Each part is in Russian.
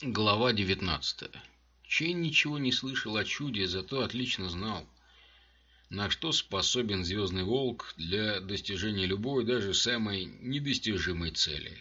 Глава 19. Чейн ничего не слышал о чуде, зато отлично знал, на что способен Звездный Волк для достижения любой, даже самой недостижимой цели.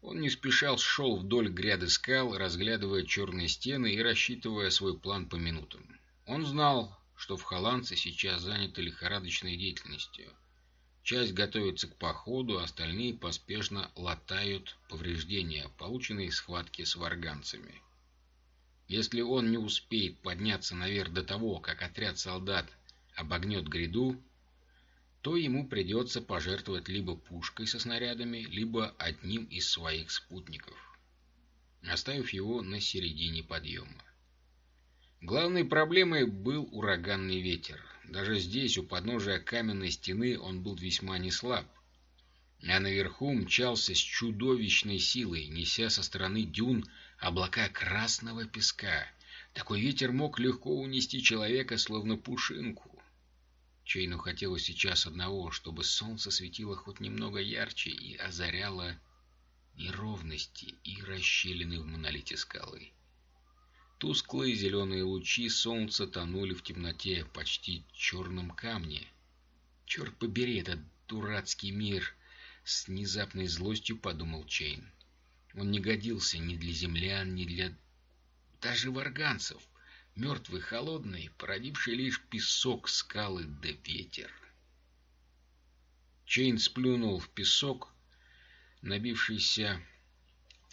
Он не спеша шел вдоль гряды скал, разглядывая черные стены и рассчитывая свой план по минутам. Он знал, что в Холландце сейчас заняты лихорадочной деятельностью. Часть готовится к походу, остальные поспешно латают повреждения, полученные в схватке с варганцами. Если он не успеет подняться наверх до того, как отряд солдат обогнет гряду, то ему придется пожертвовать либо пушкой со снарядами, либо одним из своих спутников, оставив его на середине подъема. Главной проблемой был ураганный ветер. Даже здесь, у подножия каменной стены, он был весьма неслаб. А наверху мчался с чудовищной силой, неся со стороны дюн облака красного песка. Такой ветер мог легко унести человека, словно пушинку. Чейну хотелось сейчас одного, чтобы солнце светило хоть немного ярче и озаряло неровности и расщелины в монолите скалы. Тусклые зеленые лучи солнца тонули в темноте почти черном камне. «Черт побери этот дурацкий мир!» — с внезапной злостью подумал Чейн. Он не годился ни для землян, ни для даже варганцев. Мертвый, холодный, породивший лишь песок, скалы да ветер. Чейн сплюнул в песок, набившийся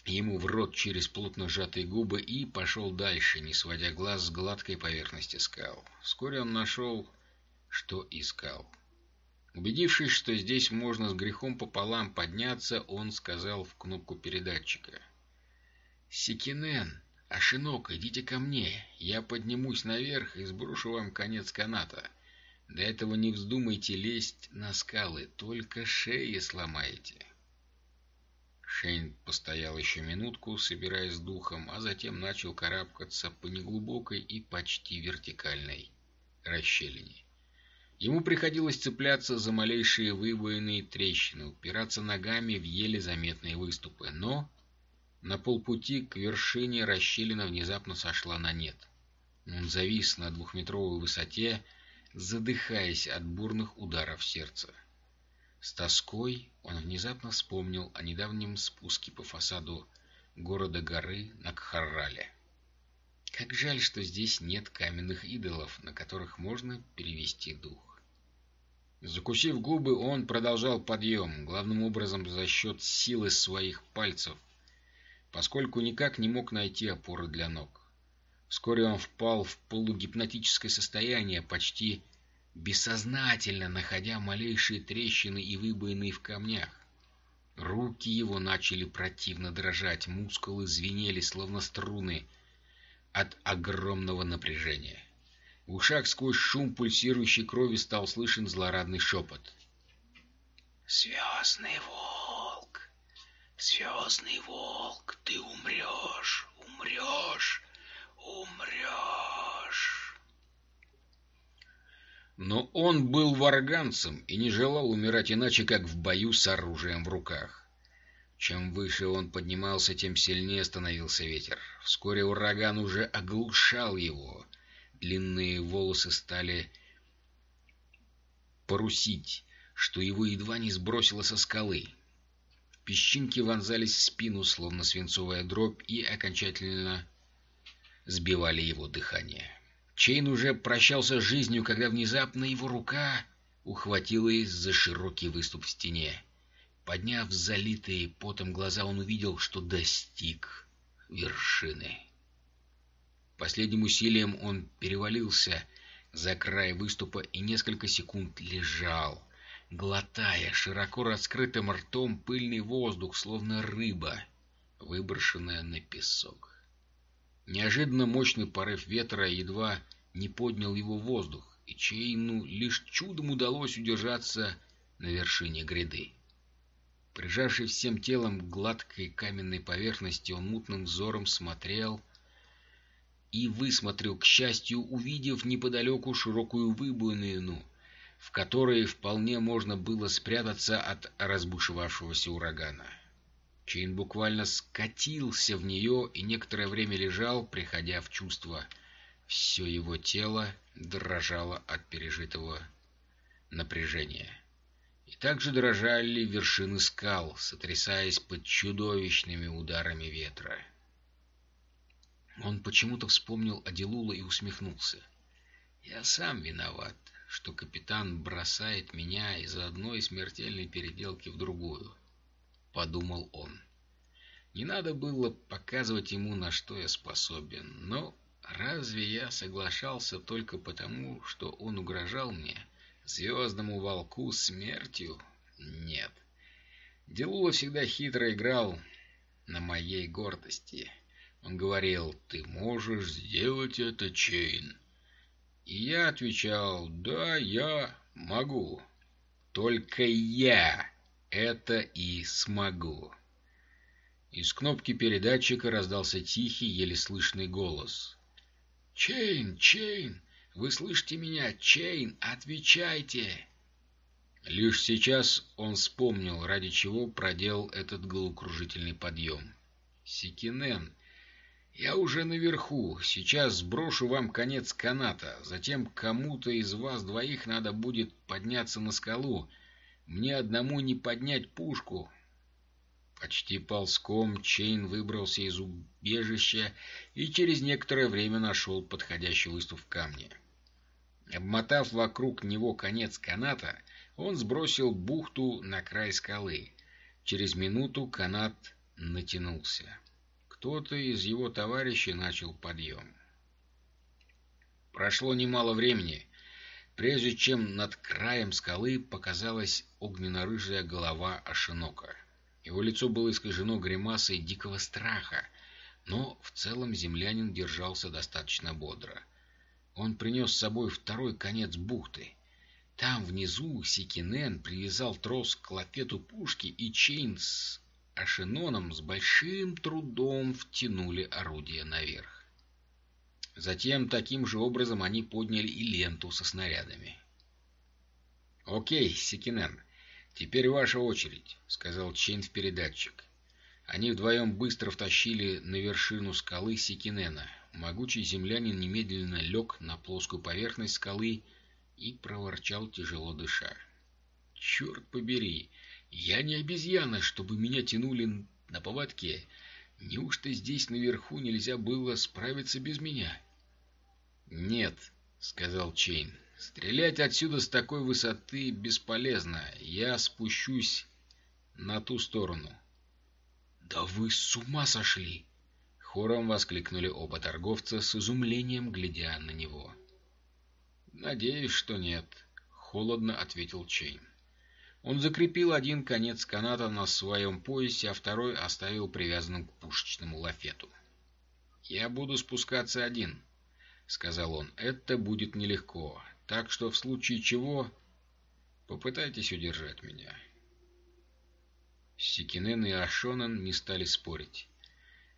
ему в рот через плотно сжатые губы и пошел дальше, не сводя глаз с гладкой поверхности скал. Вскоре он нашел, что искал. Убедившись, что здесь можно с грехом пополам подняться, он сказал в кнопку передатчика. «Секинен, Ашинок, идите ко мне. Я поднимусь наверх и сброшу вам конец каната. До этого не вздумайте лезть на скалы, только шеи сломаете». Шейн постоял еще минутку, собираясь с духом, а затем начал карабкаться по неглубокой и почти вертикальной расщелине. Ему приходилось цепляться за малейшие выбоины и трещины, упираться ногами в еле заметные выступы, но на полпути к вершине расщелина внезапно сошла на нет. Он завис на двухметровой высоте, задыхаясь от бурных ударов сердца. С тоской он внезапно вспомнил о недавнем спуске по фасаду города-горы на Кхаррале. Как жаль, что здесь нет каменных идолов, на которых можно перевести дух. Закусив губы, он продолжал подъем, главным образом за счет силы своих пальцев, поскольку никак не мог найти опоры для ног. Вскоре он впал в полугипнотическое состояние, почти бессознательно находя малейшие трещины и выбоины в камнях. Руки его начали противно дрожать, мускулы звенели, словно струны, от огромного напряжения. В ушах сквозь шум пульсирующей крови стал слышен злорадный шепот. «Звездный волк! Звездный волк! Ты умрешь! Умрешь! Умрешь!» Но он был варганцем и не желал умирать иначе, как в бою с оружием в руках. Чем выше он поднимался, тем сильнее становился ветер. Вскоре ураган уже оглушал его. Длинные волосы стали парусить, что его едва не сбросило со скалы. Песчинки вонзались в спину, словно свинцовая дробь, и окончательно сбивали его дыхание. Чейн уже прощался с жизнью, когда внезапно его рука ухватилась за широкий выступ в стене. Подняв залитые потом глаза, он увидел, что достиг вершины. Последним усилием он перевалился за край выступа и несколько секунд лежал, глотая широко раскрытым ртом пыльный воздух, словно рыба, выброшенная на песок. Неожиданно мощный порыв ветра едва не поднял его в воздух, и Чейну лишь чудом удалось удержаться на вершине гряды. Прижавшись всем телом к гладкой каменной поверхности, он мутным взором смотрел и высмотрел, к счастью, увидев неподалеку широкую выбоину, в которой вполне можно было спрятаться от разбушевавшегося урагана. Чейн буквально скатился в нее и некоторое время лежал, приходя в чувство. Все его тело дрожало от пережитого напряжения. И также дрожали вершины скал, сотрясаясь под чудовищными ударами ветра. Он почему-то вспомнил Аделула и усмехнулся. «Я сам виноват, что капитан бросает меня из одной смертельной переделки в другую», — подумал он. «Не надо было показывать ему, на что я способен, но разве я соглашался только потому, что он угрожал мне?» Звездному волку смертью? Нет. Делула всегда хитро играл на моей гордости. Он говорил, ты можешь сделать это, Чейн. И я отвечал, да, я могу. Только я это и смогу. Из кнопки передатчика раздался тихий, еле слышный голос. «Чейн, Чейн, вы слышите меня? Чейн, отвечайте!» Лишь сейчас он вспомнил, ради чего проделал этот головокружительный подъем. «Секинен, я уже наверху. Сейчас сброшу вам конец каната. Затем кому-то из вас двоих надо будет подняться на скалу. Мне одному не поднять пушку. Почти ползком Чейн выбрался из убежища и через некоторое время нашел подходящий выступ в камне. Обмотав вокруг него конец каната, он сбросил бухту на край скалы. Через минуту канат натянулся. Кто-то из его товарищей начал подъем. Прошло немало времени, прежде чем над краем скалы показалась огненно-рыжая голова Ашинока. Его лицо было искажено гримасой дикого страха, но в целом землянин держался достаточно бодро. Он принес с собой второй конец бухты. Там внизу Сикинен привязал трос к лафету пушки, и Чейн с Ашиноном с большим трудом втянули орудие наверх. Затем таким же образом они подняли и ленту со снарядами. «Окей, Сикинен, «Теперь ваша очередь», — сказал Чейн в передатчик. Они вдвоем быстро втащили на вершину скалы Сикинена. Могучий землянин немедленно лег на плоскую поверхность скалы и проворчал, тяжело дыша. «Черт побери! Я не обезьяна, чтобы меня тянули на поводке. Неужто здесь наверху нельзя было справиться без меня?» «Нет», — сказал Чейн. Стрелять отсюда с такой высоты бесполезно. Я спущусь на ту сторону. «Да вы с ума сошли!» Хором воскликнули оба торговца с изумлением, глядя на него. «Надеюсь, что нет», — холодно ответил Чейн. Он закрепил один конец каната на своем поясе, а второй оставил привязанным к пушечному лафету. «Я буду спускаться один», — сказал он. «Это будет нелегко. Так что в случае чего попытайтесь удержать меня. Сикинен и Ашонан не стали спорить.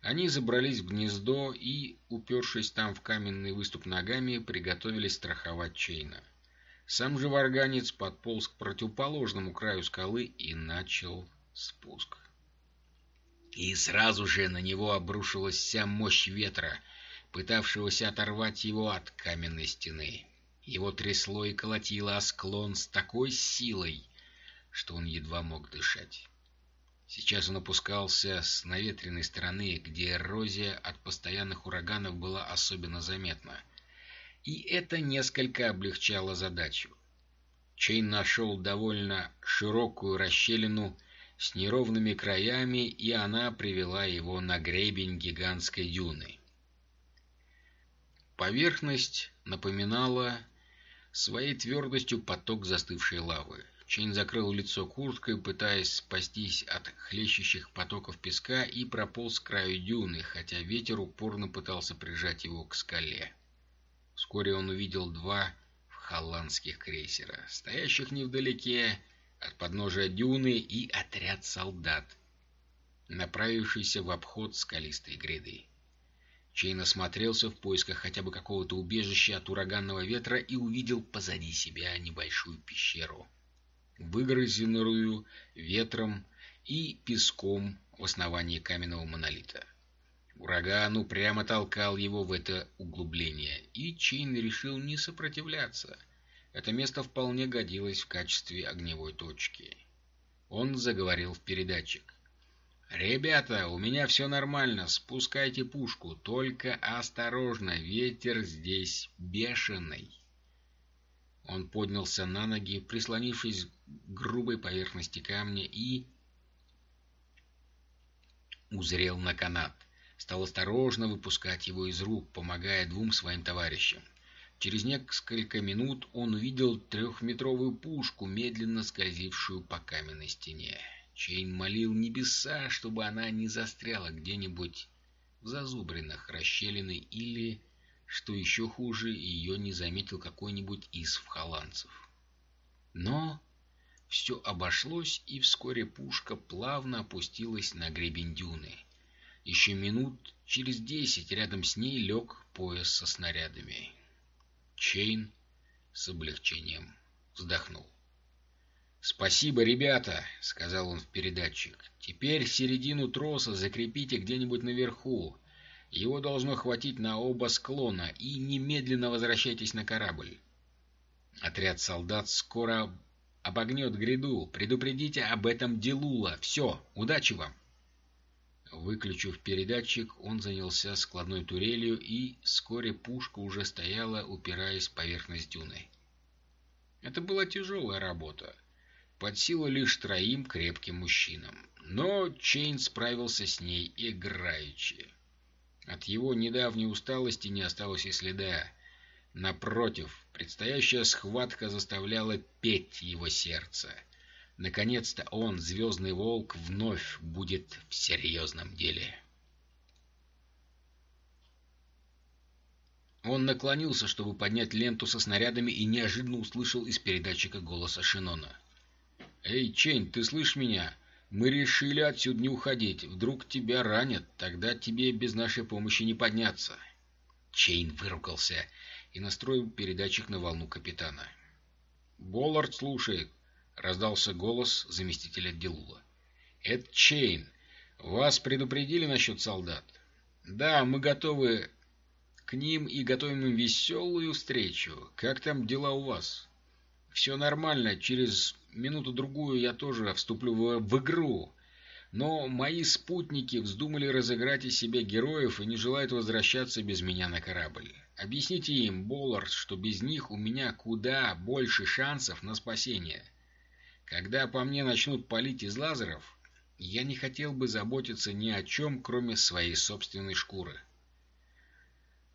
Они забрались в гнездо и, упершись там в каменный выступ ногами, приготовились страховать Чейна. Сам же варганец подполз к противоположному краю скалы и начал спуск. И сразу же на него обрушилась вся мощь ветра, пытавшегося оторвать его от каменной стены. Его трясло и колотило о склон с такой силой, что он едва мог дышать. Сейчас он опускался с наветренной стороны, где эрозия от постоянных ураганов была особенно заметна. И это несколько облегчало задачу. Чейн нашел довольно широкую расщелину с неровными краями, и она привела его на гребень гигантской дюны. Поверхность напоминала своей твердостью поток застывшей лавы. Чейн закрыл лицо курткой, пытаясь спастись от хлещущих потоков песка, и прополз к краю дюны, хотя ветер упорно пытался прижать его к скале. Вскоре он увидел два холландских крейсера, стоящих невдалеке от подножия дюны, и отряд солдат, направившийся в обход скалистой гряды. Чейн осмотрелся в поисках хотя бы какого-то убежища от ураганного ветра и увидел позади себя небольшую пещеру, выгрызенную ветром и песком в основании каменного монолита. Ураган упрямо толкал его в это углубление, и Чейн решил не сопротивляться. Это место вполне годилось в качестве огневой точки. Он заговорил в передатчик. «Ребята, у меня все нормально, спускайте пушку, только осторожно, ветер здесь бешеный». Он поднялся на ноги, прислонившись к грубой поверхности камня и узрел на канат. Стал осторожно выпускать его из рук, помогая двум своим товарищам. Через несколько минут он увидел трехметровую пушку, медленно скользившую по каменной стене. Чейн молил небеса, чтобы она не застряла где-нибудь в зазубринах расщелины или, что еще хуже, ее не заметил какой-нибудь из вхоландцев. Но все обошлось, и вскоре пушка плавно опустилась на гребень дюны. Еще минут через десять рядом с ней лег пояс со снарядами. Чейн с облегчением вздохнул. «Спасибо, ребята», — сказал он в передатчик. «Теперь середину троса закрепите где-нибудь наверху. Его должно хватить на оба склона, и немедленно возвращайтесь на корабль. Отряд солдат скоро обогнет гряду. Предупредите об этом Делула. Все, удачи вам!» Выключив передатчик, он занялся складной турелью, и вскоре пушка уже стояла, упираясь в поверхность дюны. Это была тяжелая работа под силу лишь троим крепким мужчинам. Но Чейн справился с ней играючи. От его недавней усталости не осталось и следа. Напротив, предстоящая схватка заставляла петь его сердце. Наконец-то он, Звездный Волк, вновь будет в серьезном деле. Он наклонился, чтобы поднять ленту со снарядами, и неожиданно услышал из передатчика голоса Шинона. «Эй, Чейн, ты слышишь меня? Мы решили отсюда не уходить. Вдруг тебя ранят, тогда тебе без нашей помощи не подняться». Чейн выругался и настроил передатчик на волну капитана. «Боллард слушает», — раздался голос заместителя Делула. «Это Чейн. Вас предупредили насчет солдат?» «Да, мы готовы к ним и готовим им веселую встречу. Как там дела у вас?» «Все нормально. Через минуту-другую я тоже вступлю в, в игру. Но мои спутники вздумали разыграть из себя героев и не желают возвращаться без меня на корабль. Объясните им, Боллард, что без них у меня куда больше шансов на спасение. Когда по мне начнут палить из лазеров, я не хотел бы заботиться ни о чем, кроме своей собственной шкуры.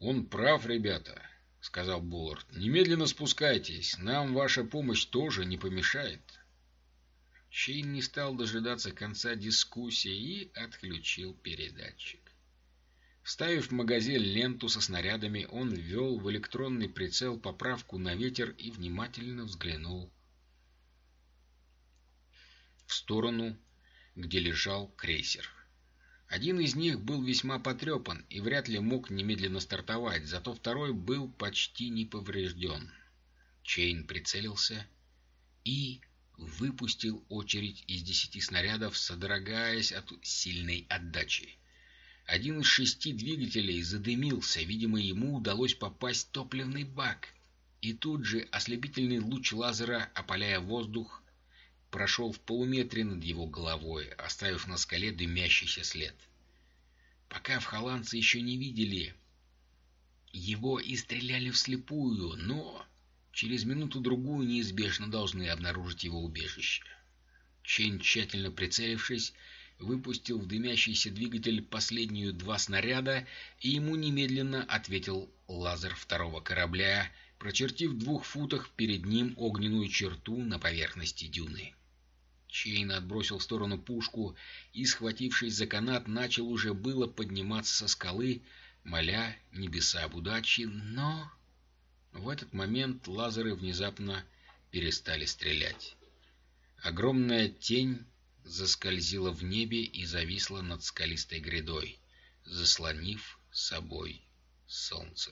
Он прав, ребята. — сказал Буллард. «Немедленно спускайтесь. Нам ваша помощь тоже не помешает». Чейн не стал дожидаться конца дискуссии и отключил передатчик. Вставив в магазин ленту со снарядами, он ввел в электронный прицел поправку на ветер и внимательно взглянул в сторону, где лежал крейсер. Один из них был весьма потрепан и вряд ли мог немедленно стартовать, зато второй был почти не поврежден. Чейн прицелился и выпустил очередь из десяти снарядов, содрогаясь от сильной отдачи. Один из шести двигателей задымился, видимо, ему удалось попасть в топливный бак. И тут же ослепительный луч лазера, опаляя воздух, прошел в полуметре над его головой, оставив на скале дымящийся след. Пока в холландцы еще не видели его и стреляли вслепую, но через минуту-другую неизбежно должны обнаружить его убежище. Чейн, тщательно прицелившись, выпустил в дымящийся двигатель последнюю два снаряда, и ему немедленно ответил лазер второго корабля, прочертив в двух футах перед ним огненную черту на поверхности дюны. Чейн отбросил в сторону пушку и, схватившись за канат, начал уже было подниматься со скалы, моля небеса об удаче, но... В этот момент лазеры внезапно перестали стрелять. Огромная тень заскользила в небе и зависла над скалистой грядой, заслонив собой солнце.